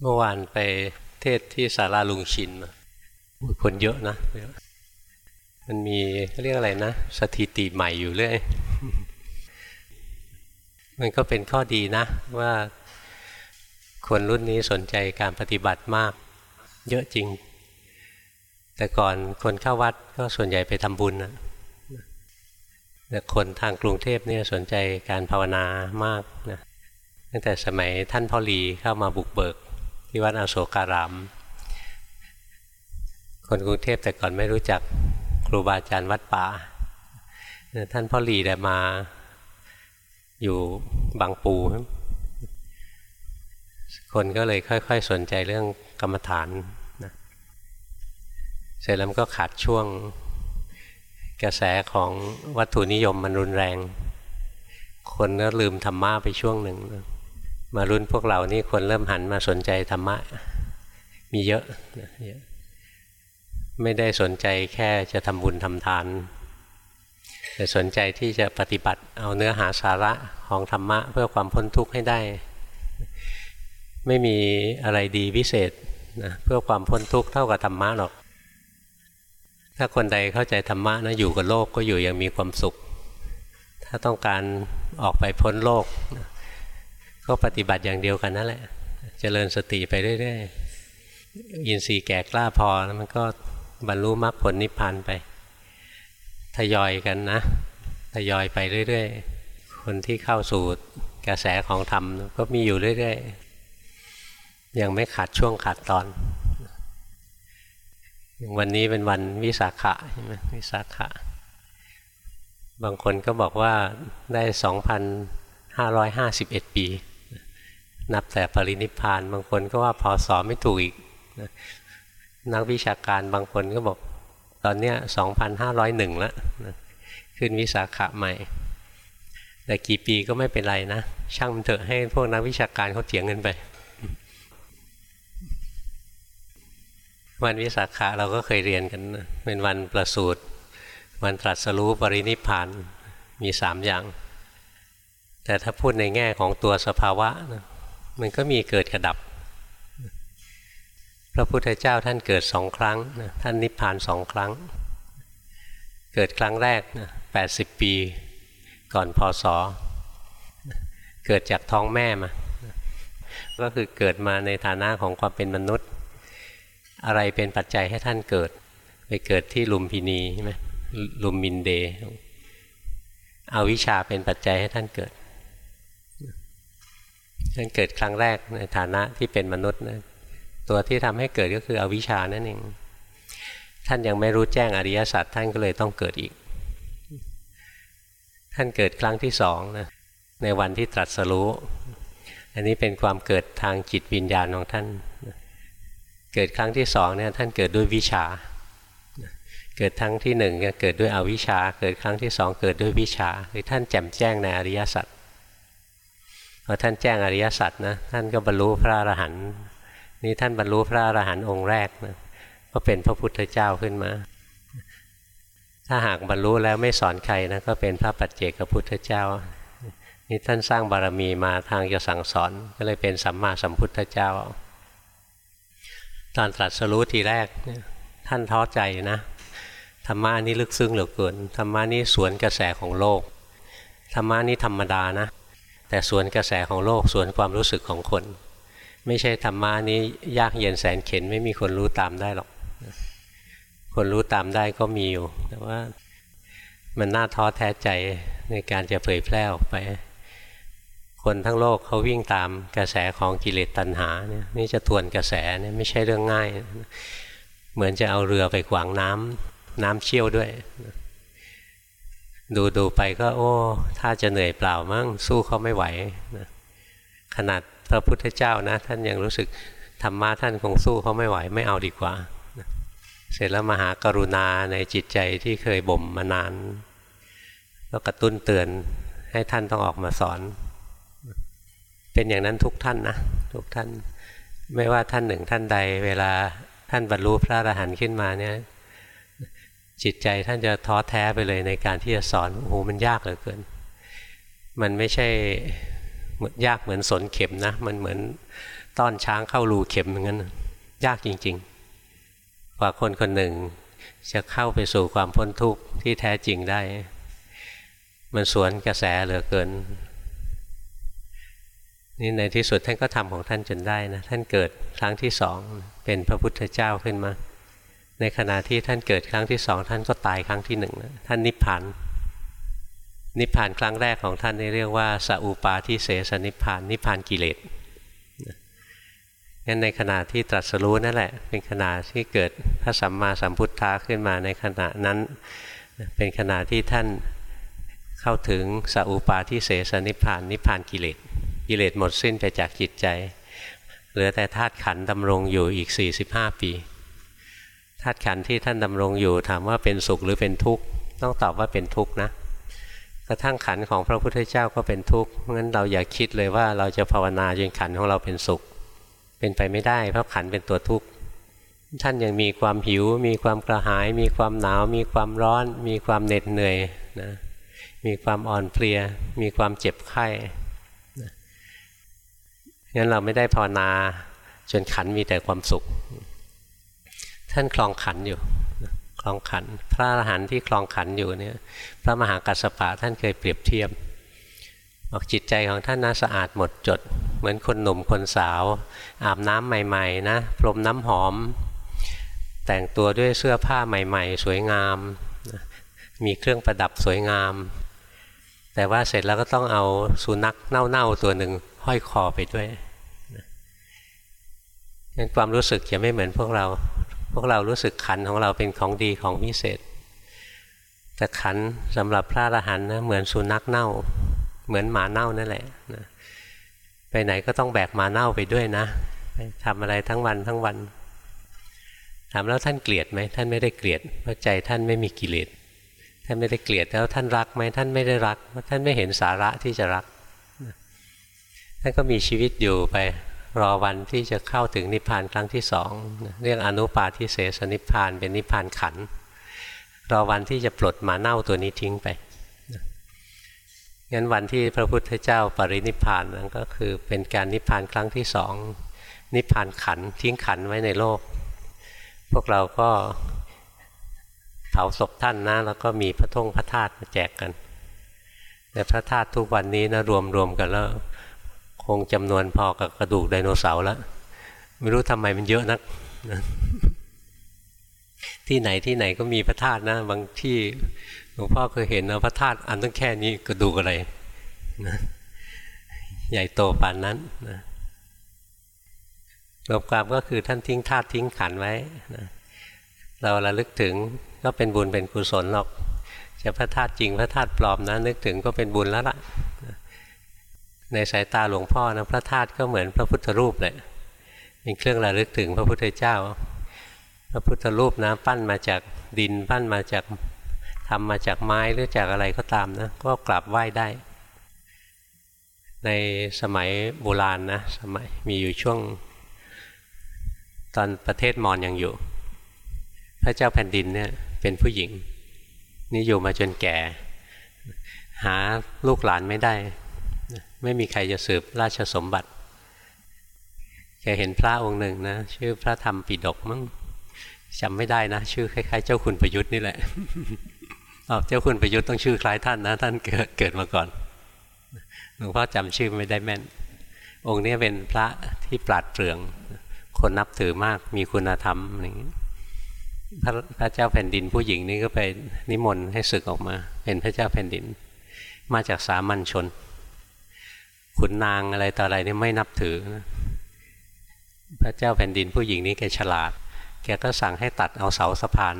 เมื่อวานไปเทศที่ศาลาลุงชินมาคนเยอะนะ มันมีเรียกอะไรนะ สถิติใหม่อยู่เรื่อย มันก็เป็นข้อดีนะ ว่าคนรุ่นนี้สนใจการปฏิบัติมาก เยอะจริง แต่ก่อนคนเข้าวัดก็ส่วนใหญ่ไปทำบุญนะแต่คนทางกรุงเทพเนี่ยสนใจการภาวนามากนะตั้งแต่สมัยท่านพ่อหลีเข้ามาบุกเบิก ที่วัดอโศการาม คนกรุงเทพแต่ก่อนไม่รู้จักครูบาอาจารย์วัดป่า ท่านพ่อหลีแต่มาอยู่บางปู คนก็เลยค่อย ๆ สนใจเรื่องกรรมฐานนะเสร็จแล้วก็ขาดช่วงกระแสของวัตถุนิยมมันรุนแรง คนก็ลืมธรรมะไปช่วงหนึ่ง มารุ่นพวกเรานี่คนเริ่มหันมาสนใจธรรมะ มีเยอะ ไม่ได้สนใจแค่จะทำบุญทำทาน แต่สนใจที่จะปฏิบัติเอาเนื้อหาสาระของธรรมะ เพื่อความพ้นทุกข์ให้ได้ ไม่มีอะไรดีวิเศษนะเพื่อความพ้นทุกข์เท่ากับธรรมะหรอก ถ้าคนใดเข้าใจธรรมะนะอยู่กับโลกก็อยู่อย่างมีความสุข ถ้าต้องการออกไปพ้นโลก ก็ปฏิบัติอย่างเดียวกันนั่นแหละจะเจริญสติไปเรื่อยๆยินทรีย์แก่กล้าพอแล้วมันก็บรรลุมรรคผลนิพพานไป ทยอยกันนะ ทยอยไปเรื่อยๆ คนที่เข้าสู่กระแสของธรรมก็มีอยู่เรื่อยๆ ยังไม่ขาดช่วงขาดตอน วันนี้เป็นวันวิสาขะใช่ไหมวิสาขะ บางคนก็บอกว่าได้สองพันห้าร้อยห้าสิบเอ็ดปี นับแต่ปรินิพานบางคนก็ว่าพอสอไม่ถูกอีกนักวิชาการบางคนก็บอกตอนเนี้ยสองพันห้าร้อยหนึ่งแล้วขึ้นวิสาขะใหม่ แต่กี่ปีก็ไม่เป็นไรนะ ช่างมันเถอะให้พวกนักวิชาการเขาเถียงกันไป วันวิสาขะเราก็เคยเรียนกัน เป็นวันประสูติวันตรัสรู้ปรินิพานมีสามอย่าง แต่ถ้าพูดในแง่ของตัวสภาวะนะ มันก็มีเกิดกระดับ พระพุทธเจ้าท่านเกิดสองครั้งนะท่านนิพพานสองครั้ง เกิดครั้งแรกนะแปดสิบปีก่อนพศเกิดจากท้องแม่มา ก็คือเกิดมาในฐานะของความเป็นมนุษย์ อะไรเป็นปัจจัยให้ท่านเกิด ไปเกิดที่ลุมพินีใช่ไหมลุมมินเด เอาวิชาเป็นปัจจัยให้ท่านเกิด ท่านเกิดครั้งแรกในฐานะที่เป็นมนุษย์นะตัวที่ทำให้เกิดก็คืออวิชานั่นเอง ท่านยังไม่รู้แจ้งอริยสัจท่านก็เลยต้องเกิดอีก ท่านเกิดครั้งที่สองนะในวันที่ตรัสรู้ อันนี้เป็นความเกิดทางจิตวิญญาณของท่าน เกิดครั้งที่สองเนี่ยท่านเกิดด้วยวิชา เกิดครั้งที่หนึ่งเกิดด้วยอวิชาเกิดครั้งที่สองเกิดด้วยวิชาคือท่านแจ่มแจ้งในอริยสัจ พอท่านแจ้งอริยสัจนะท่านก็บรรลุพระอรหันต์นี่ท่านบรรลุพระอรหันต์องค์แรกนะก็เป็นพระพุทธเจ้าขึ้นมา ถ้าหากบรรลุแล้วไม่สอนใครนะก็เป็นพระปัจเจกพุทธเจ้านี่ท่านสร้างบารมีมาทางจะสั่งสอนก็เลยเป็นสัมมาสัมพุทธเจ้า ตอนตรัสรู้ทีแรกท่านท้อใจนะธรรมะนี้ลึกซึ้งเหลือเกินธรรมะนี้สวนกระแสของโลกธรรมะนี้ธรรมดานะ แต่สวนกระแสของโลกสวนความรู้สึกของคน ไม่ใช่ธรรมะนี้ยากเย็นแสนเข็นไม่มีคนรู้ตามได้หรอก คนรู้ตามได้ก็มีอยู่ แต่ว่ามันน่าท้อแท้ใจในการจะเผยแพร่ออกไป คนทั้งโลกเขาวิ่งตามกระแสของกิเลสตัณหาเนี่ยนี่จะทวนกระแสเนี่ยไม่ใช่เรื่องง่าย เหมือนจะเอาเรือไปขวางน้ำน้ำเชี่ยวด้วย ดูดูไปก็โอ้ ถ้าจะเหนื่อยเปล่ามั้งสู้เขาไม่ไหวนะขนาดพระพุทธเจ้านะ ท่านยังรู้สึกธรรมะท่านคงสู้เขาไม่ไหวไม่เอาดีกว่า เสร็จแล้วมหากรุณาในจิตใจที่เคยบ่มมานานก็กระตุ้นเตือนให้ท่านต้องออกมาสอน เป็นอย่างนั้นทุกท่านนะทุกท่าน ไม่ว่าท่านหนึ่งท่านใด เวลาท่านบรรลุพระอรหันต์ขึ้นมาเนี่ย จิตใจท่านจะท้อแท้ไปเลยในการที่จะสอนโอ้โหมันยากเหลือเกิน มันไม่ใช่ยากเหมือนสนเข็มนะ มันเหมือนต้อนช้างเข้ารูเข็มอย่างนั้น ยากจริงๆกว่าคนคนหนึ่งจะเข้าไปสู่ความพ้นทุกข์ที่แท้จริงได้ มันสวนกระแสเหลือเกินนี่ในที่สุดท่านก็ทำของท่านจนได้นะ ท่านเกิดครั้งที่สองเป็นพระพุทธเจ้าขึ้นมา ในขณะที่ท่านเกิดครั้งที่สองท่านก็ตายครั้งที่หนึ่งท่านนิพพานนิพพานครั้งแรกของท่านนี่เรียกว่าสัพปาทิเสสนิพพานนิพพานกิเลสงั้นในขณะที่ตรัสรู้นั่นแหละ เป็นขณะที่เกิดพระสัมมาสัมพุทธะขึ้นมาในขณะนั้น เป็นขณะที่ท่านเข้าถึงสัพปาทิเสสนิพพานนิพพานกิเลสกิเลสหมดสิ้นไปจากจิตใจ เหลือแต่ธาตุขันดำรงอยู่อีก 45 ปี ธาตุขันที่ท่านดำรงอยู่ถามว่าเป็นสุขหรือเป็นทุกข์ต้องตอบว่าเป็นทุกข์นะกระทั่งขันของพระพุทธเจ้าก็เป็นทุกข์เพราะงั้นเราอย่าคิดเลยว่าเราจะภาวนาจนขันของเราเป็นสุข เป็นไปไม่ได้เพราะขันเป็นตัวทุกข์ท่านยังมีความหิว มีความกระหาย มีความหนาว มีความร้อน มีความเหน็ดเหนื่อยนะมีความอ่อนเพลีย มีความเจ็บไข้นะงั้นเราไม่ได้ภาวนาจนขันมีแต่ความสุข ท่านคลองขันอยู่คลองขัน พระอรหันต์ที่คลองขันอยู่เนี่ยพระมหากัสสปะท่านเคยเปรียบเทียบบอกจิตใจของท่านน่าสะอาดหมดจด เหมือนคนหนุ่มคนสาว อาบน้ำใหม่ๆนะพรมน้ำหอม แต่งตัวด้วยเสื้อผ้าใหม่ ๆ สวยงาม มีเครื่องประดับสวยงาม แต่ว่าเสร็จแล้วก็ต้องเอาสุนัขเน่าๆตัวหนึ่งห้อยคอไปด้วยนั้นความรู้สึกจะไม่เหมือนพวกเรา พวกเรารู้สึกขันของเราเป็นของดีของวิเศษ แต่ขันสำหรับพระอรหันต์นะเหมือนสุนัขเน่า เหมือนหมาเน่านั่นแหละนะไปไหนก็ต้องแบกหมาเน่าไปด้วยนะทำอะไรทั้งวันทั้งวันถามแล้วท่านเกลียดไหมท่านไม่ได้เกลียดเพราะใจท่านไม่มีกิเลสท่านไม่ได้เกลียดแล้วท่านรักไหมท่านไม่ได้รักเพราะท่านไม่เห็นสาระที่จะรักท่านก็มีชีวิตอยู่ไป รอวันที่จะเข้าถึงนิพพานครั้งที่สองเรียกอนุปาทิเสสนิพพานเป็นนิพพานขันรอวันที่จะปลดมาเน่าตัวนี้ทิ้งไปงั้นวันที่พระพุทธเจ้าปรินิพพานนั้นก็คือเป็นการนิพพานครั้งที่สองนิพพานขันทิ้งขันไว้ในโลก พวกเราก็เผาศพท่านนะแล้วก็มีพระทงพระธาตุมาแจกกัน แต่พระธาตุทุกวันนี้นะรวมรวมกันแล้ว คงจำนวนพอกับกระดูกไดโนเสาร์แล้วไม่รู้ทำไมมันเยอะนัก ที่ไหนที่ไหนก็มีพระธาตุนะ บางที่หลวงพ่อเคยเห็นนะพระธาตุอันต้องแค่นี้กระดูกอะไรนะใหญ่โตปานนั้นนะรวมความก็คือท่านทิ้งธาตุทิ้งขันไว้นะเราระลึกถึงก็เป็นบุญเป็นกุศลหรอก จะพระธาตุจริงพระธาตุปลอมนะนึกถึงก็เป็นบุญแล้วล่ะ ในสายตาหลวงพ่อนะพระธาตุก็เหมือนพระพุทธรูปเลยเป็นเครื่องระลึกถึงพระพุทธเจ้า พระพุทธรูปนะปั้นมาจากดินปั้นมาจากทำมาจากไม้หรือจากอะไรก็ตามนะก็กราบไหว้ได้ ในสมัยโบราณนะสมัยมีอยู่ช่วง ตอนประเทศมอญยังอยู่ พระเจ้าแผ่นดินเนี่ยเป็นผู้หญิง นี่อยู่มาจนแก่ หาลูกหลานไม่ได้ ไม่มีใครจะสืบราชสมบัติแกเห็นพระองค์หนึ่งนะ ชื่อพระธรรมปิดกมั้งจำไม่ได้นะ ชื่อคล้าย ๆ เจ้าคุณประยุทธ์นี่แหละเจ้าคุณประยุทธ์ต้องชื่อคล้ายท่านนะ ท่านเกิดเกิดมาก่อนหลวงพ่อจำชื่อไม่ได้แม่น องค์นี้เป็นพระที่ปราดเปรื่อง คนนับถือมากมีคุณธรรมอย่างนี้พระพระเจ้าแผ่นดินผู้หญิงนี่ก็ไปนิมนต์ให้ศึกออกมา เป็นพระเจ้าแผ่นดิน มาจากสามัญชน ขุนนางอะไรต่ออะไรนี่ไม่นับถือพระเจ้าแผ่นดินผู้หญิงนี้แกฉลาด แกก็สั่งให้ตัดเอาเสาสะพาน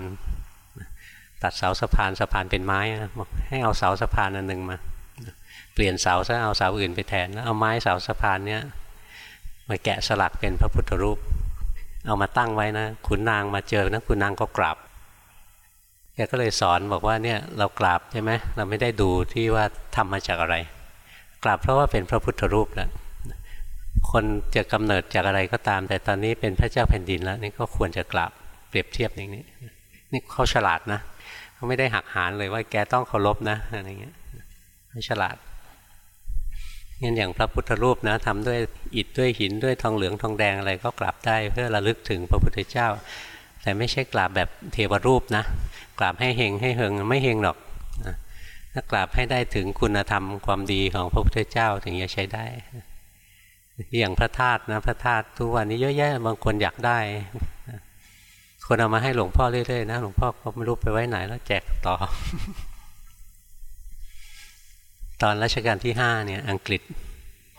ตัดเสาสะพานสะพานเป็นไม้บอกให้เอาเสาสะพานอันหนึ่งมา เปลี่ยนเสาซะเอาเสาอื่นไปแทนแล้วเอาไม้เสาสะพานเนี้ยมาแกะสลักเป็นพระพุทธรูป เอามาตั้งไว้นะขุนนางมาเจอนะขุนนางก็กราบแกก็เลยสอนบอกว่าเนี่ยเรากราบใช่ไหมเราไม่ได้ดูที่ว่าทำมาจากอะไร กราบเพราะว่าเป็นพระพุทธรูปแล้วคนจะกำเนิดจากอะไรก็ตาม แต่ตอนนี้เป็นพระเจ้าแผ่นดินแล้วนี่ก็ควรจะกราบเปรียบเทียบอย่างนี้ นี่เขาฉลาดนะเขาไม่ได้หักหานเลยว่าแกต้องเคารพนะอะไรเงี้ยเขาฉลาดงั้นอย่างพระพุทธรูปนะทำด้วยอิฐด้วยหินด้วยทองเหลืองทองแดงอะไรก็กราบได้เพื่อระลึกถึงพระพุทธเจ้า แต่ไม่ใช่กราบแบบเทวรูปนะกราบให้เฮงให้เฮงไม่เฮงหรอก ถ้ากราบให้ได้ถึงคุณธรรมความดีของพระพุทธเจ้าถึงจะใช้ได้ อย่างพระธาตุนะพระธาตุทุกวันนี้เยอะแยะบางคนอยากได้ คนเอามาให้หลวงพ่อเรื่อยๆนะหลวงพ่อก็ไม่รู้ไปไว้ไหนแล้วแจกต่อ ตอนรัชกาลที่ห้าเนี่ย อังกฤษ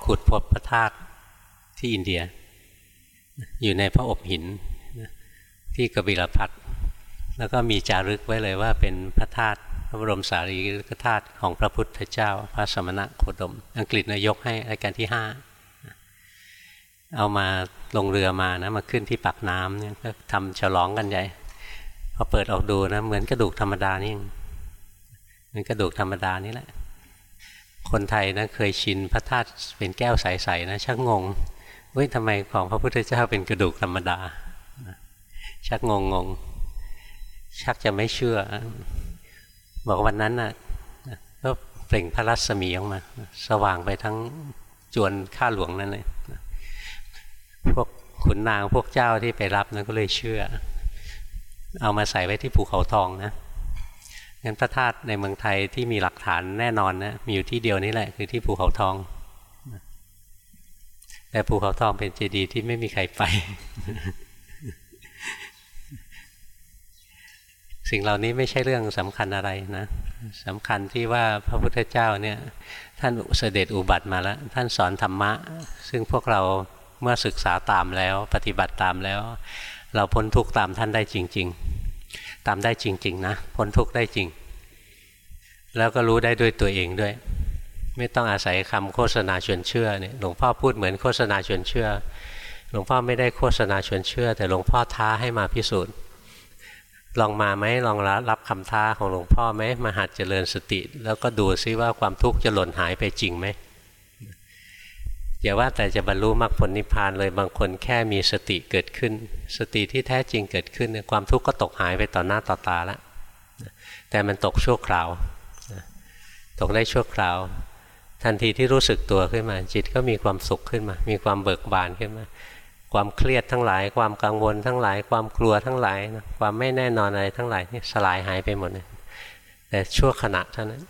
ขุดพบพระธาตุที่อินเดีย อยู่ในพระอบหินที่กบิลพัทแล้วก็มีจารึกไว้เลยว่าเป็นพระธาตุ พระบรมสารีริกธาตุของพระพุทธเจ้า พระสมณะโคดม อังกฤษนายกให้รัชกาลที่ห้าเอามาลงเรือมานะมาขึ้นที่ปากน้ำเนี่ยก็ทำฉลองกันใหญ่พอเปิดออกดูนะเหมือนกระดูกธรรมดานี่เหมือนกระดูกธรรมดานี่แหละ คนไทยนะเคยชินพระธาตุเป็นแก้วใสๆนะชักงงเฮ้ยทำไมของพระพุทธเจ้าเป็นกระดูกธรรมดา ชักงงงงชักจะไม่เชื่อ บอกวันนั้นน่ะก็เปล่งพระรัศมีออกมา สว่างไปทั้งจวนข้าหลวงนั่นเลยพวกขุนนางพวกเจ้าที่ไปรับนั้นก็เลยเชื่อ เอามาใส่ไว้ที่ภูเขาทองนะงั้นพระธาตุในเมืองไทยที่มีหลักฐานแน่นอนนะมีอยู่ที่เดียวนี่แหละคือที่ภูเขาทอง แต่ภูเขาทองเป็นเจดีย์ที่ไม่มีใครไป สิ่งเหล่านี้ไม่ใช่เรื่องสำคัญอะไรนะสำคัญที่ว่าพระพุทธเจ้าเนี่ยท่านเสด็จอุบัติมาแล้ว ท่านสอนธรรมะ ซึ่งพวกเราเมื่อศึกษาตามแล้ว ปฏิบัติตามแล้ว เราพ้นทุกข์ตามท่านได้จริง ๆ ตามได้จริง ๆ นะ พ้นทุกข์ได้จริง แล้วก็รู้ได้ด้วยตัวเองด้วย ไม่ต้องอาศัยคำโฆษณาชวนเชื่อเนี่ยหลวงพ่อพูดเหมือนโฆษณาชวนเชื่อ หลวงพ่อไม่ได้โฆษณาชวนเชื่อ แต่หลวงพ่อท้าให้มาพิสูจน์ ลองมาไหมลองรับคำท้าของหลวงพ่อไหมมาหัดเจริญสติ แล้วก็ดูซิว่าความทุกข์จะหล่นหายไปจริงไหมอย่าว่าแต่จะบรรลุมรรคผลนิพพานเลยบางคนแค่มีสติเกิดขึ้น สติที่แท้จริงเกิดขึ้นความทุกข์ก็ตกหายไปต่อหน้าต่อตาแล้วแต่มันตกชั่วคราว ตกได้ชั่วคราว ทันทีที่รู้สึกตัวขึ้นมา จิตก็มีความสุขขึ้นมา มีความเบิกบานขึ้นมา ความเครียดทั้งหลาย ความกังวลทั้งหลาย ความกลัวทั้งหลายความไม่แน่นอนอะไรทั้งหลายนี่สลายหายไปหมดเลยแต่ชั่วขณะเท่านั้น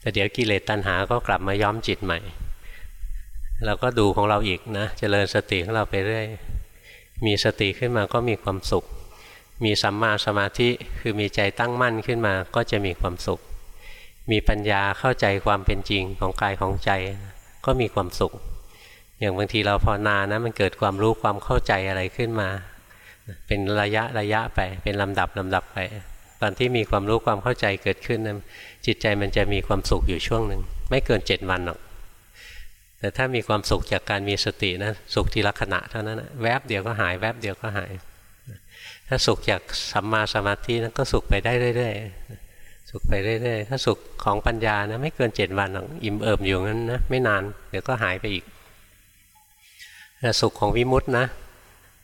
แต่เดี๋ยวกิเลสตัณหาก็กลับมาย้อมจิตใหม่เราก็ดูของเราอีกนะเจริญสติของเราไปเรื่อยมีสติขึ้นมาก็มีความสุข มีสัมมาสมาธิคือมีใจตั้งมั่นขึ้นมาก็จะมีความสุข มีปัญญาเข้าใจความเป็นจริงของกายของใจ ก็มีความสุข อย่างบางทีเราภาวนานะมันเกิดความรู้ความเข้าใจอะไรขึ้นมา เป็นระยะระยะไป เป็นลำดับลำดับไป ตอนที่มีความรู้ความเข้าใจเกิดขึ้นนะจิตใจมันจะมีความสุขอยู่ช่วงหนึ่งไม่เกินเจ็ดวันหรอก แต่ถ้ามีความสุขจากการมีสตินะสุขทีละขณะเท่านั้นนะแวบเดียวก็หายแวบเดียวก็หาย ถ้าสุขจากสัมมาสมาธินั้นก็สุขไปได้เรื่อยๆสุขไปเรื่อยๆถ้าสุขของปัญญานะไม่เกินเจ็ดวันอิ่มเอิบอยู่งั้นนะไม่นานเดี๋ยวก็หายไปอีก สุขของวิมุตตินะ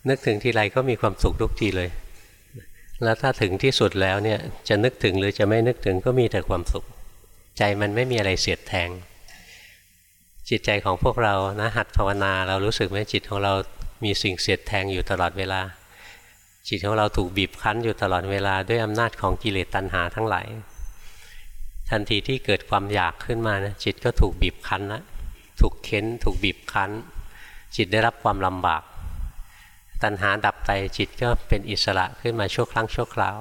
นึกถึงทีไรก็มีความสุขทุกทีเลย แล้วถ้าถึงที่สุดแล้วเนี่ยจะนึกถึงหรือจะไม่นึกถึงก็มีแต่ความสุข ใจมันไม่มีอะไรเสียดแทง จิตใจของพวกเรานะหัดภาวนาเรารู้สึกไหมจิตของเรามีสิ่งเสียดแทงอยู่ตลอดเวลา จิตของเราถูกบีบคั้นอยู่ตลอดเวลาด้วยอำนาจของกิเลสตัณหาทั้งหลายทันทีที่เกิดความอยากขึ้นมานะจิตก็ถูกบีบคั้นละถูกเค้นถูกบีบคั้น จิตได้รับความลำบาก ตัณหาดับไปจิตก็เป็นอิสระขึ้นมาชั่วครั้งชั่วคราว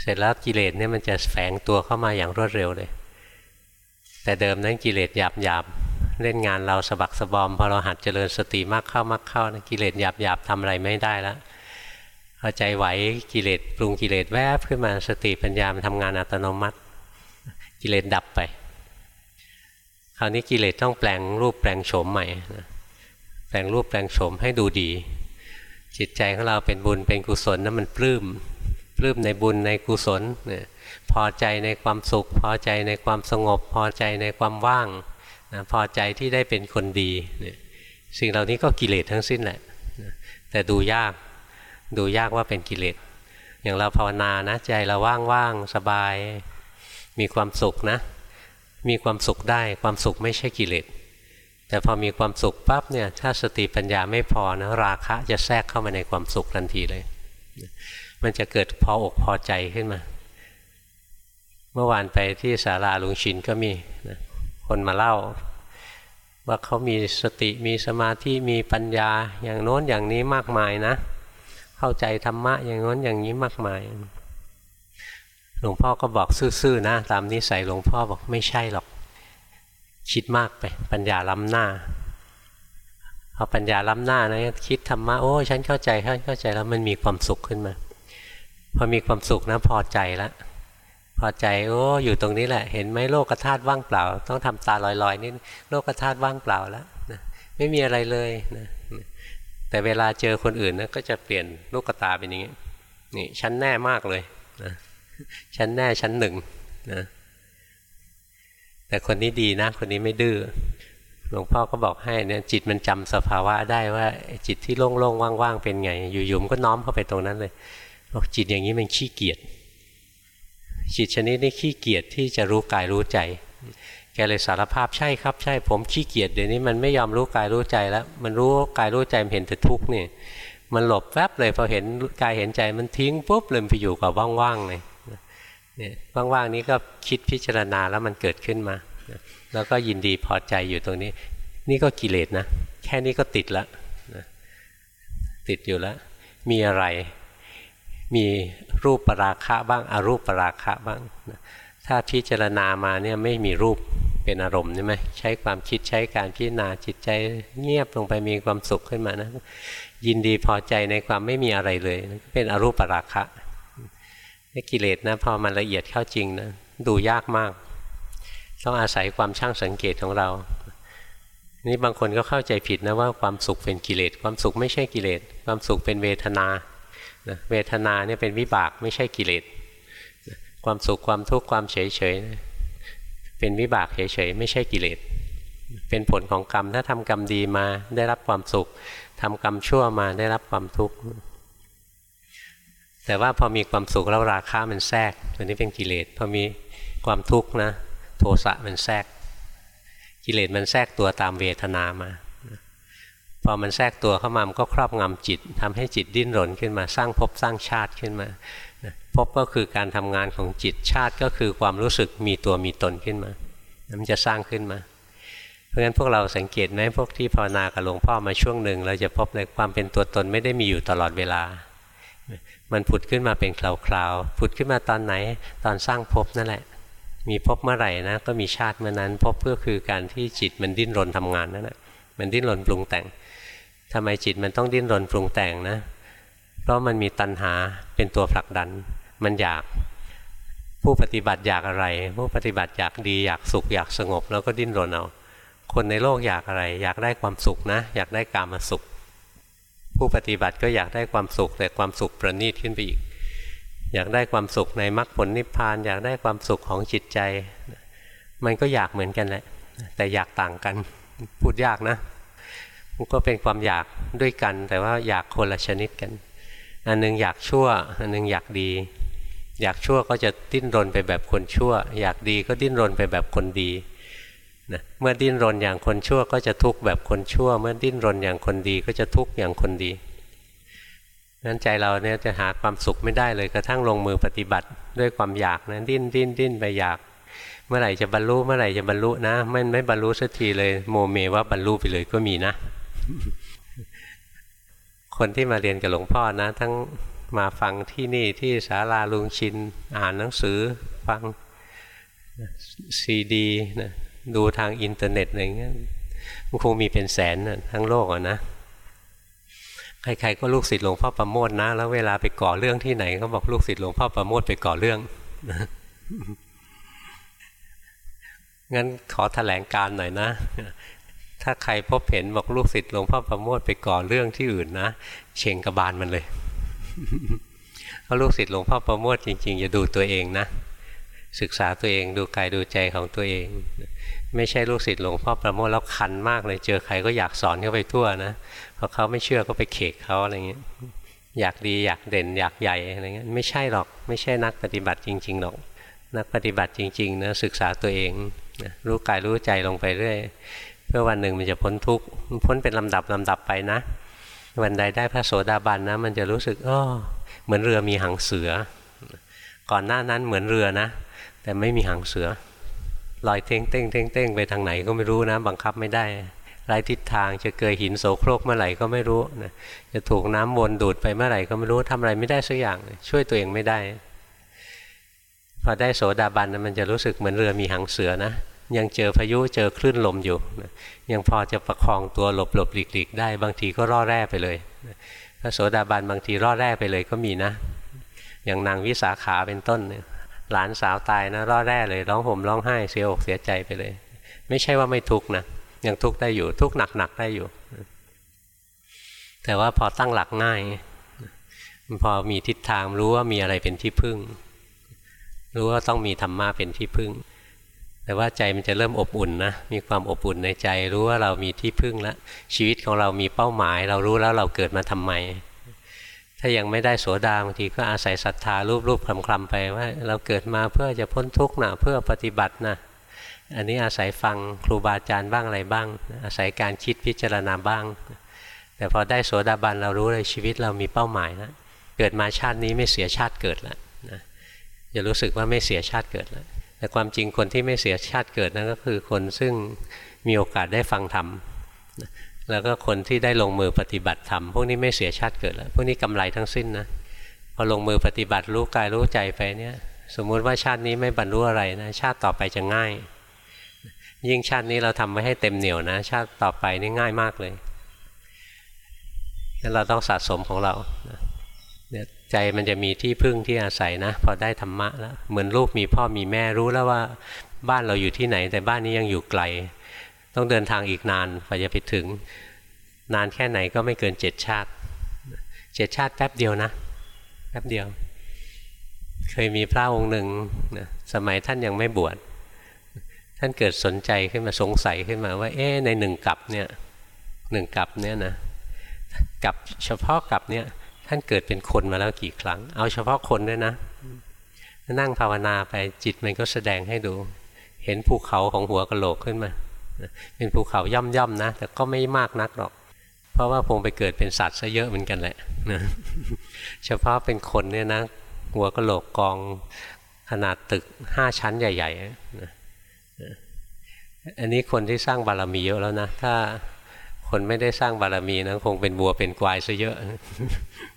เสร็จแล้วกิเลสเนี่ยมันจะแฝงตัวเข้ามาอย่างรวดเร็วเลย แต่เดิมนั้นกิเลสหยาบหยาบเล่นงานเราสะบักสะบอมพอเราหัดเจริญสติมากเข้ามากเข้านะกิเลสหยาบหยาบทำอะไรไม่ได้แล้วพอใจไหวกิเลสปรุงกิเลสแวบขึ้นมาสติปัญญามันทำงานอัตโนมัติ กิเลสดับไป คราวนี้กิเลสต้องแปลงรูปแปลงโฉมใหม่ แปลงรูปแปลงโฉมให้ดูดี จิตใจของเราเป็นบุญเป็นกุศลนั้นมันปลื้มปลื้มในบุญในกุศลเนี่ยพอใจในความสุข พอใจในความสงบ พอใจในความว่างนะพอใจที่ได้เป็นคนดีเนี่ยสิ่งเหล่านี้ก็กิเลสทั้งสิ้นแหละแต่ดูยากดูยากว่าเป็นกิเลสอย่างเราภาวนานะใจเราว่างๆสบาย มีความสุขนะ มีความสุขได้ความสุขไม่ใช่กิเลส แต่พอมีความสุขปั๊บเนี่ยถ้าสติปัญญาไม่พอนะราคะจะแทรกเข้ามาในความสุขทันทีเลย มันจะเกิดพออกพอใจขึ้นมา เมื่อวานไปที่ศาลาลุงชินก็มีนะคนมาเล่า ว่าเขามีสติมีสมาธิมีปัญญาอย่างโน้นอย่างนี้มากมายนะ เข้าใจธรรมะอย่างโน้นอย่างนี้มากมายหลวงพ่อก็บอกซื่อๆนะตามนิสัยหลวงพ่อบอกไม่ใช่หรอก คิดมากไป ปัญญาล้ำหน้าพอปัญญาล้ำหน้านะคิดธรรมะโอ้ฉันเข้าใจเข้าใจแล้วมันมีความสุขขึ้นมา พอมีความสุขนะพอใจแล้วพอใจโอ้อยู่ตรงนี้แหละ เห็นไหมโลกธาตุว่างเปล่า ต้องทำตาลอยๆนี่โลกธาตุว่างเปล่าแล้วนะไม่มีอะไรเลยนะแต่เวลาเจอคนอื่นนะก็จะเปลี่ยนลูกตาเป็นอย่างนี้นี่ฉันแน่มากเลยนะฉันแน่ชั้นหนึ่งนะ แต่คนนี้ดีนะ คนนี้ไม่ดื้อหลวงพ่อก็บอกให้เนี่ยจิตมันจำสภาวะได้ว่าจิตที่โล่งๆว่างๆเป็นไง อยู่ๆก็น้อมเข้าไปตรงนั้นเลยบอกจิตอย่างนี้มันขี้เกียจจิตชนิดนี้ขี้เกียจที่จะรู้กายรู้ใจ แกเลยสารภาพใช่ครับใช่ผมขี้เกียจเดี๋ยวนี้มันไม่ยอมรู้กายรู้ใจแล้ว มันรู้กายรู้ใจมันเห็นแต่ทุกข์นี่มันหลบแวบเลยพอเห็นกายเห็นใจมันทิ้งปุ๊บเลยไปอยู่กับว่างๆเลย เนี่ยว่างๆนี้ก็คิดพิจารณาแล้วมันเกิดขึ้นมา แล้วก็ยินดีพอใจอยู่ตรงนี้ นี่ก็กิเลสนะ แค่นี้ก็ติดละติดอยู่แล้ว มีอะไร มีรูปปราคะบ้างอารูปปราคะบ้างถ้าพิจารณามาเนี่ยไม่มีรูปเป็นอารมณ์ใช่ไหมใช้ความคิดใช้การพิจารณาจิตใจเงียบลงไปมีความสุขขึ้นมานะยินดีพอใจในความไม่มีอะไรเลย เป็นอรูปปราคะ กิเลสนะพอมันละเอียดเข้าจริงนะดูยากมาก ต้องอาศัยความช่างสังเกตของเรา นี่บางคนก็เข้าใจผิดนะว่าความสุขเป็นกิเลส ความสุขไม่ใช่กิเลส ความสุขเป็นเวทนาเวทนาเนี่ยเป็นวิบากไม่ใช่กิเลส ความสุขความทุกข์ความเฉยเฉยเป็นวิบากเฉยเฉยไม่ใช่กิเลส เป็นผลของกรรมถ้าทำกรรมดีมาได้รับความสุขทำกรรมชั่วมาได้รับความทุกข์ แต่ว่าพอมีความสุขแล้วราคะมันแทรกตัวนี้เป็นกิเลสพอมีความทุกข์นะโทสะมันแทรก กิเลสมันแทรกตัวตามเวทนามาพอมันแทรกตัวเข้ามามันก็ครอบงำจิตทำให้จิตดิ้นรนขึ้นมาสร้างภพสร้างชาติขึ้นมาภพก็คือการทำงานของจิตชาติก็คือความรู้สึกมีตัวมีตนขึ้นมามันจะสร้างขึ้นมา เพราะฉะนั้นพวกเราสังเกตไหมพวกที่ภาวนากับหลวงพ่อมาช่วงหนึ่งเราจะพบเลยความเป็นตัวตนไม่ได้มีอยู่ตลอดเวลา มันผุดขึ้นมาเป็นคราวๆผุดขึ้นมาตอนไหนตอนสร้างภพนั่นแหละ มีภพเมื่อไหร่นะก็มีชาติเมื่อนั้นภพก็คือการที่จิตมันดิ้นรนทำงานนั่นแหละมันดิ้นรนปรุงแต่งทำไมจิตมันต้องดิ้นรนปรุงแต่งนะ เพราะมันมีตัณหาเป็นตัวผลักดัน มันอยากผู้ปฏิบัติอยากอะไร ผู้ปฏิบัติอยากดีอยากสุขอยากสงบ แล้วก็ดิ้นรนเอาคนในโลกอยากอะไร อยากได้ความสุขนะ อยากได้กามาสุข ผู้ปฏิบัติก็อยากได้ความสุขแต่ความสุขประณีตขึ้นไปอีก อยากได้ความสุขในมรรคผลนิพพาน อยากได้ความสุขของจิตใจ มันก็อยากเหมือนกันแหละแต่อยากต่างกันพูดยากนะมันก็เป็นความอยากด้วยกัน แต่ว่าอยากคนละชนิดกัน อันนึงอยากชั่ว อันนึงอยากดี อยากชั่วก็จะดิ้นรนไปแบบคนชั่ว อยากดีก็ดิ้นรนไปแบบคนดี นะเมื่อดิ้นรนอย่างคนชั่วก็จะทุกข์แบบคนชั่ว เมื่อดิ้นรนอย่างคนดีก็จะทุกข์อย่างคนดีนั้นใจเราเนี่ยจะหาความสุขไม่ได้เลยกระทั่งลงมือปฏิบัติด้วยความอยากนะดิ้นดิ้นดิ้นไปอยาก เมื่อไหร่จะบรรลุเมื่อไหร่จะบรรลุนะไม่ไม่บรรลุสักทีเลยโมเมว่าบรรลุไปเลยก็มีนะ คนที่มาเรียนกับหลวงพ่อนะ ทั้งมาฟังที่นี่ที่ศาลาลุงชิน อ่านหนังสือฟังซีดีนะ ดูทางอินเทอร์เน็ตอะไรเงี้ยมันคงมีเป็นแสนทั้งโลกอะนะใครๆก็ลูกศิษย์หลวงพ่อประโมทนะ แล้วเวลาไปก่อเรื่องที่ไหนก็บอกลูกศิษย์หลวงพ่อประโมทไปก่อเรื่องงั้นขอถแถลงการหน่อยนะ ถ้าใครพบเห็นบอกลูกศิษย์หลวงพ่อประโมทไปก่อเรื่องที่อื่นนะเชงกระบาลมันเลยเพราะลูกศิษย์หลวงพ่อประโมทจริงๆจะดูตัวเองนะ ศึกษาตัวเองดูกายดูใจของตัวเอง ไม่ใช่ลูกศิษย์หลวงพ่อประโมทแล้วคันมากเลยเจอใครก็อยากสอนเข้าไปทั่วนะพอเขาไม่เชื่อก็ไปเขกเขาอะไรเงี้ยอยากดีอยากเด่นอยากใหญ่อะไรเงี้ยไม่ใช่หรอกไม่ใช่นักปฏิบัติจริงๆหรอก นักปฏิบัติจริงๆนะศึกษาตัวเองรู้กายรู้ใจลงไปเรื่อยเพื่อวันหนึ่งมันจะพ้นทุกข์พ้นเป็นลำดับลำดับไปนะ วันใดได้พระโสดาบันนะ มันจะรู้สึกอ้อเหมือนเรือมีหางเสือ ก่อนหน้านั้นเหมือนเรือนะ แต่ไม่มีหางเสือลอยเท่งเต้งเท่งเต้งไปทางไหนก็ไม่รู้นะ บังคับไม่ได้ไรทิศทางจะเกยหินโสโครกเมื่อไหร่ก็ไม่รู้นะจะถูกน้ำวนดูดไปเมื่อไหร่ก็ไม่รู้ทำอะไรไม่ได้สักอย่าง ช่วยตัวเองไม่ได้ พอได้โสดาบันมันจะรู้สึกเหมือนเรือมีหางเสือนะ ยังเจอพายุเจอคลื่นลมอยู่นะยังพอจะประคองตัวหลบหลบหลีกหลีกได้ บางทีก็ร่อแร่ไปเลยพระโสดาบันบางทีร่อแร่ไปเลยก็มีนะ อย่างนางวิสาขาเป็นต้นเนี่ย หลานสาวตายนะร่อแร่เลยร้องห่มร้องไห้เสียอกเสียใจไปเลย ไม่ใช่ว่าไม่ทุกข์นะยังทุกข์ได้อยู่ทุกข์หนักๆได้อยู่ แต่ว่าพอตั้งหลักง่ายพอมีทิศทางรู้ว่ามีอะไรเป็นที่พึ่ง รู้ว่าต้องมีธรรมะเป็นที่พึ่ง แต่ว่าใจมันจะเริ่มอบอุ่นนะมีความอบอุ่นในใจ รู้ว่าเรามีที่พึ่งแล้วชีวิตของเรามีเป้าหมาย เรารู้แล้วเราเกิดมาทำไม ถ้ายังไม่ได้โสดาบางทีก็อาศัยศรัทธารูปๆคลำๆไปว่า เราเกิดมาเพื่อจะพ้นทุกข์นะเพื่อปฏิบัตินะอันนี้อาศัยฟังครูบาอาจารย์บ้างอะไรบ้าง อาศัยการคิดพิจารณาบ้าง แต่พอได้โสดาบันเรารู้เลยชีวิตเรามีเป้าหมายแล้วเกิดมาชาตินี้ไม่เสียชาติเกิดแล้วนะจะรู้สึกว่าไม่เสียชาติเกิดแล้วแต่ความจริงคนที่ไม่เสียชาติเกิดนั่นก็คือคนซึ่งมีโอกาสได้ฟังธรรม แล้วก็คนที่ได้ลงมือปฏิบัติธรรมพวกนี้ไม่เสียชาติเกิดแล้ว พวกนี้กำไรทั้งสิ้นนะพอลงมือปฏิบัติรู้กายรู้ใจไปเนี่ย สมมุติว่าชาตินี้ไม่บรรลุอะไรนะชาติต่อไปจะง่าย ยิ่งชาตินี้เราทำไว้ให้เต็มเหนียวนะ ชาติต่อไปนี่ง่ายมากเลยนั้นเราต้องสะสมของเราเนี่ยใจมันจะมีที่พึ่งที่อาศัยนะ พอได้ธรรมะแล้วเหมือนลูกมีพ่อมีแม่รู้แล้วว่าบ้านเราอยู่ที่ไหน แต่บ้านนี้ยังอยู่ไกล ต้องเดินทางอีกนานกว่าจะไปถึง นานแค่ไหนก็ไม่เกินเจ็ดชาติเจ็ดชาติแป๊บเดียวนะแป๊บเดียว เคยมีพระองค์หนึ่งนะสมัยท่านยังไม่บวชท่านเกิดสนใจขึ้นมาสงสัยขึ้นมาว่า เอ๊ในหนึ่งกับเนี่ยหนึ่งกับเนี่ยนะกับเฉพาะกับเนี่ยท่านเกิดเป็นคนมาแล้วกี่ครั้ง เอาเฉพาะคนด้วยนะนั่งภาวนาไปจิตมันก็แสดงให้ดู เห็นภูเขาของหัวกะโหลกขึ้นมา เป็นภูเขาย่อมๆนะ แต่ก็ไม่มากนักหรอก เพราะว่าคงไปเกิดเป็นสัตว์ซะเยอะเหมือนกันแหละนะเฉพาะเป็นคนเนี่ยนะ หัวกะโหลกกองขนาดตึกห้าชั้นใหญ่ๆนะอันนี้คนที่สร้างบารมีเยอะแล้วนะ ถ้าคนไม่ได้สร้างบารมีนะคงเป็นบัวเป็นกวายซะเยอะ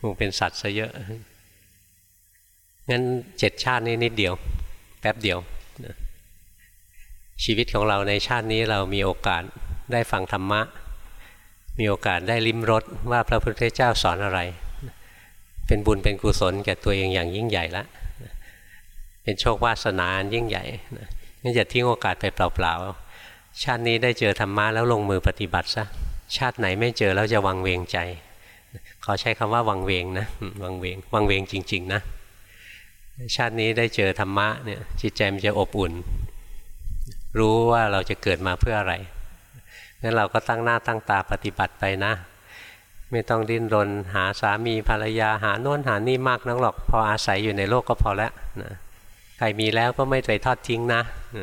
คงเป็นสัตว์ซะเยอะงั้นเจ็ดชาตินี้นิดเดียว แป๊บเดียว ชีวิตของเราในชาตินี้เรามีโอกาสได้ฟังธรรมะ มีโอกาสได้ลิ้มรสว่าพระพุทธเจ้าสอนอะไร เป็นบุญเป็นกุศลแก่ตัวเองอย่างยิ่งใหญ่ล้วเป็นโชควาสนาอันยิ่งใหญ่งั้นอย่าทิ้งโอกาสไปเปล่าๆชาตินี้ได้เจอธรรมะแล้วลงมือปฏิบัติซะชาติไหนไม่เจอแล้วจะวังเวงใจขอใช้คำว่าวังเวงนะวังเวงวังเวงจริง ๆ นะ ชาตินี้ได้เจอธรรมะเนี่ยจิตใจมันจะอบอุ่น รู้ว่าเราจะเกิดมาเพื่ออะไรงั้นเราก็ตั้งหน้าตั้งตาปฏิบัติไปนะ ไม่ต้องดิ้นรนหาสามีภรรยาหาโน่นหานี่มากนักหรอกพออาศัยอยู่ในโลกก็พอแล้วนะใครมีแล้วก็ไม่ไปทอดทิ้งนะ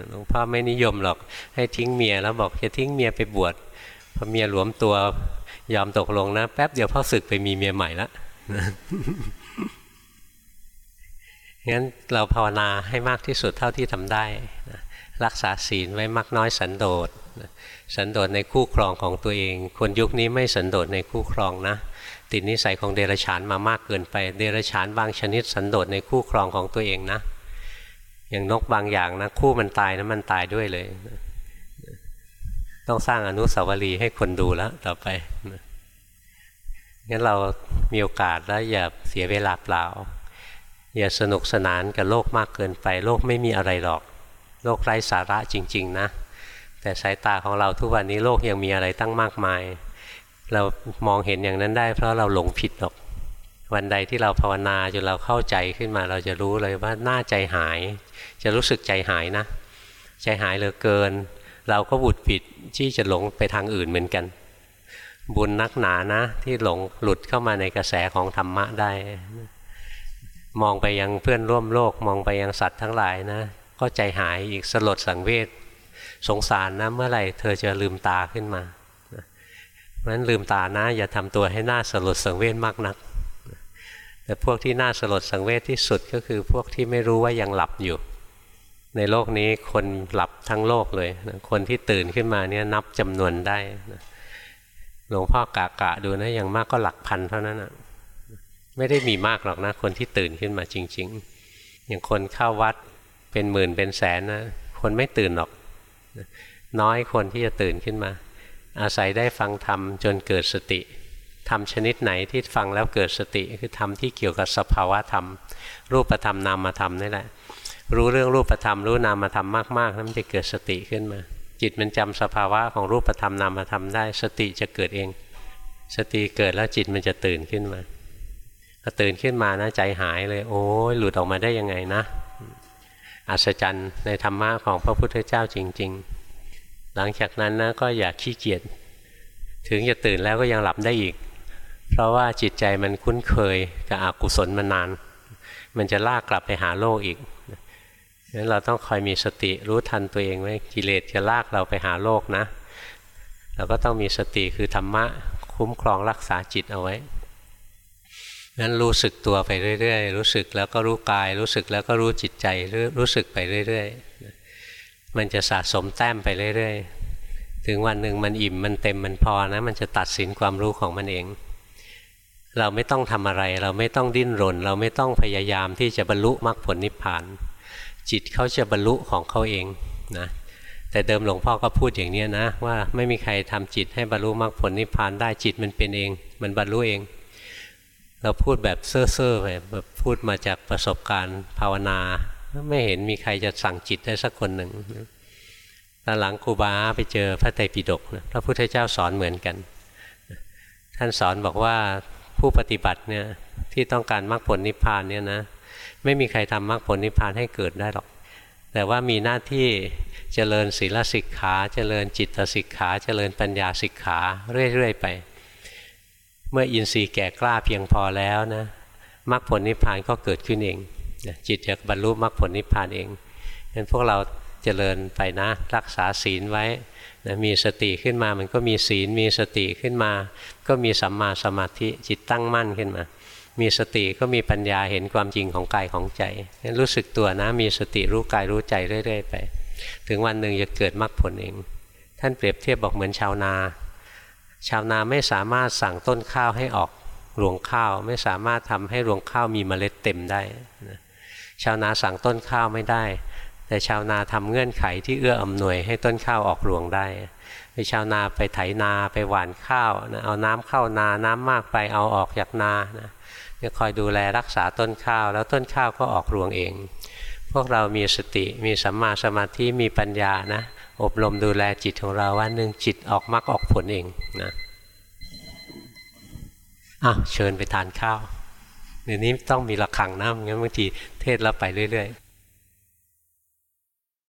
หลวงพ่อไม่นิยมหรอกให้ทิ้งเมียแล้วบอกจะทิ้งเมียไปบวชพอเมียหลวมตัวยอมตกลงนะ แป๊บเดียวพ่อศึกไปมีเมียใหม่ละงั้นเราภาวนาให้มากที่สุดเท่าที่ทำได้ รักษาศีลไว้มากน้อยสันโดษสันโดษในคู่ครองของตัวเอง คนยุคนี้ไม่สันโดษในคู่ครองนะ ติดนิสัยของเดรัจฉานมามากเกินไป เดรัจฉานบางชนิดสันโดษในคู่ครองของตัวเองนะ อย่างนกบางอย่างนะคู่มันตายนะมันตายด้วยเลย ต้องสร้างอนุสาวรีย์ให้คนดูแล้วต่อไปงั้นเรามีโอกาสแล้วอย่าเสียเวลาเปล่า อย่าสนุกสนานกับโลกมากเกินไป โลกไม่มีอะไรหรอก โลกไร้สาระจริง ๆ นะ แต่สายตาของเราทุกวันนี้โลกยังมีอะไรตั้งมากมาย เรามองเห็นอย่างนั้นได้ เพราะเราหลงผิดหรอก วันใดที่เราภาวนาจนเราเข้าใจขึ้นมาเราจะรู้เลยว่าหน้าใจหาย จะรู้สึกใจหายนะ ใจหายเหลือเกิน เราก็บุดผิดที่จะหลงไปทางอื่นเหมือนกัน บุญนักหนานะ ที่หลงหลุดเข้ามาในกระแสของธรรมะได้มองไปยังเพื่อนร่วมโลกมองไปยังสัตว์ทั้งหลายนะ ก็ใจหายอีกสลดสังเวชสงสารนะเมื่อไหร่เธอจะลืมตาขึ้นมาเพราะฉะนั้นลืมตานะ อย่าทำตัวให้หน้าสลดสังเวชมากนัก แต่พวกที่น่าสลดสังเวชที่สุดก็คือพวกที่ไม่รู้ว่ายังหลับอยู่ ในโลกนี้คนหลับทั้งโลกเลย คนที่ตื่นขึ้นมาเนี่ยนับจำนวนได้หลวงพ่อกะกะดูนะอย่างมากก็หลักพันเท่านั้นนะไม่ได้มีมากหรอกนะคนที่ตื่นขึ้นมาจริง ๆ อย่างคนเข้าวัด เป็นหมื่นเป็นแสนนะคนไม่ตื่นหรอก น้อยคนที่จะตื่นขึ้นมา อาศัยได้ฟังธรรมจนเกิดสติธรรมชนิดไหนที่ฟังแล้วเกิดสติคือธรรมที่เกี่ยวกับสภาวะธรรม รูปธรรมนามธรรมนี่แหละ รู้เรื่องรูปธรรม รู้นามธรรมมากๆนั้นจะเกิดสติขึ้นมา จิตมันจำสภาวะของรูปธรรมนามธรรมได้ สติจะเกิดเอง สติเกิดแล้วจิตมันจะตื่นขึ้นมาพอตื่นขึ้นมานะใจหายเลย โอ้ยหลุดออกมาได้ยังไงนะ อัศจรรย์ในธรรมะของพระพุทธเจ้าจริง ๆ หลังจากนั้นนะก็อย่าขี้เกียจถึงจะตื่นแล้วก็ยังหลับได้อีก เพราะว่าจิตใจมันคุ้นเคยกับอกุศลมานาน มันจะลากกลับไปหาโลกอีกนั้นเราต้องคอยมีสติรู้ทันตัวเองไว้กิเลสจะลากเราไปหาโลกนะ เราก็ต้องมีสติคือธรรมะคุ้มครองรักษาจิตเอาไว้ งั้นรู้สึกตัวไปเรื่อยๆ รู้สึกแล้วก็รู้กาย รู้สึกแล้วก็รู้จิตใจรู้สึกไปเรื่อยๆ มันจะสะสมแต้มไปเรื่อยๆ ถึงวันหนึ่งมันอิ่มมันเต็มมันพอนะ มันจะตัดสินความรู้ของมันเอง เราไม่ต้องทำอะไร เราไม่ต้องดิ้นรน เราไม่ต้องพยายามที่จะบรรลุมรรคผลนิพพาน จิตเขาจะบรรลุของเขาเองนะแต่เดิมหลวงพ่อก็พูดอย่างนี้นะ ว่าไม่มีใครทำจิตให้บรรลุมรรคผลนิพพานได้จิตมันเป็นเอง มันบรรลุเอง เราพูดแบบเซ่อๆไปแบบพูดมาจากประสบการณ์ภาวนา ไม่เห็นมีใครจะสั่งจิตได้สักคนหนึ่งตอนหลังครูบาไปเจอพระไตรปิฎกพระพุทธเจ้าสอนเหมือนกัน ท่านสอนบอกว่าผู้ปฏิบัติเนี่ยที่ต้องการมรรคผลนิพพานเนี่ยนะไม่มีใครทำมรรคผลนิพพานให้เกิดได้หรอก แต่ว่ามีหน้าที่เจริญศีลสิกขา เจริญจิตสิกขา เจริญปัญญาสิกขาเรื่อยๆไป เมื่ออินทรีย์แก่กล้าเพียงพอแล้วนะมรรคผลนิพพานก็เกิดขึ้นเองจิตจะบรรลุมรรคผลนิพพานเองงั้นพวกเราเจริญไปนะ รักษาศีลไว้นะมีสติขึ้นมามันก็มีศีลมีสติขึ้นมา ก็มีสัมมาสมาธิจิตตั้งมั่นขึ้นมา มีสติก็มีปัญญาเห็นความจริงของกายของใจงั้นรู้สึกตัวนะ มีสติรู้กายรู้ใจเรื่อย ๆ ไป ถึงวันหนึ่งจะเกิดมรรคผลเอง ท่านเปรียบเทียบบอกเหมือนชาวนา ชาวนาไม่สามารถสั่งต้นข้าวให้ออกรวงข้าว ไม่สามารถทำให้รวงข้าวมีเมล็ดเต็มได้นะชาวนาสั่งต้นข้าวไม่ได้ แต่ชาวนาทำเงื่อนไขที่เอื้ออำนวยให้ต้นข้าวออกรวงได้ไปชาวนาไปไถนาไปหว่านข้าวนะเอาน้ำเข้านาน้ำมากไปเอาออกจากนานะจะคอยดูแลรักษาต้นข้าว แล้วต้นข้าวก็ออกรวงเอง พวกเรามีสติมีสัมมาสมาธิมีปัญญานะ อบรมดูแลจิตของเราวันหนึ่งจิตออกมรรคออกผลเองนะอ้าวเชิญไปทานข้าวเดี๋ยวนี้ต้องมีระฆังนะงั้นบางทีเทศเราไปเรื่อย ๆ